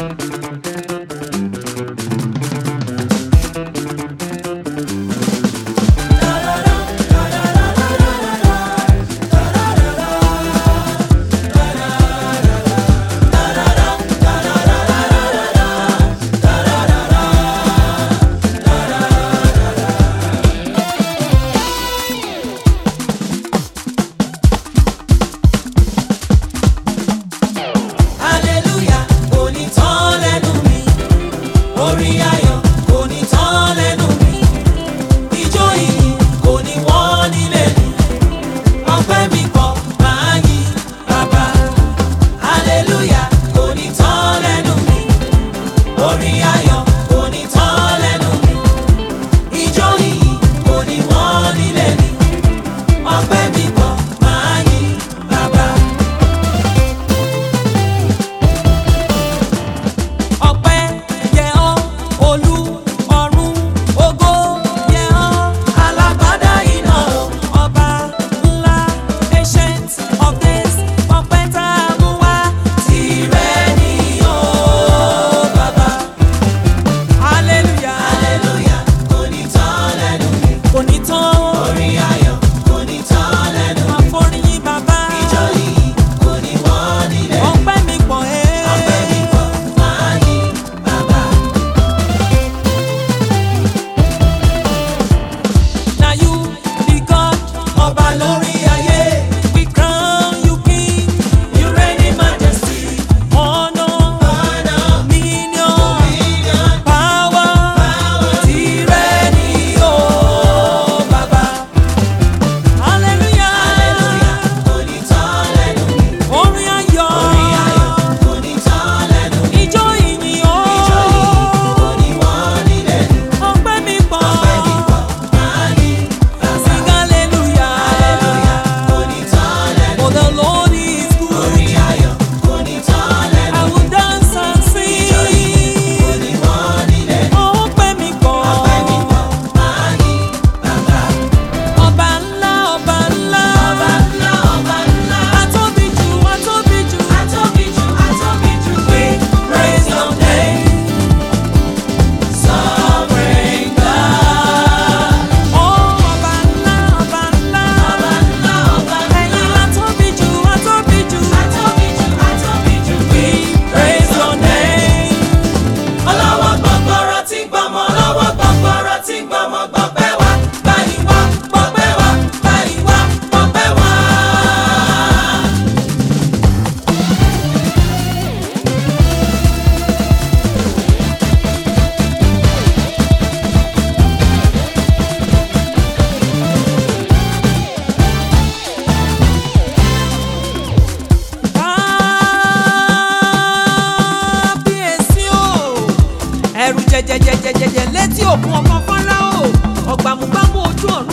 Thank you. ẹ̀rù jẹjẹjẹjẹjẹjẹ létí òkun ọmọ fọ́nrán o ọ̀gbàmùgbàmù ojú ọ̀run.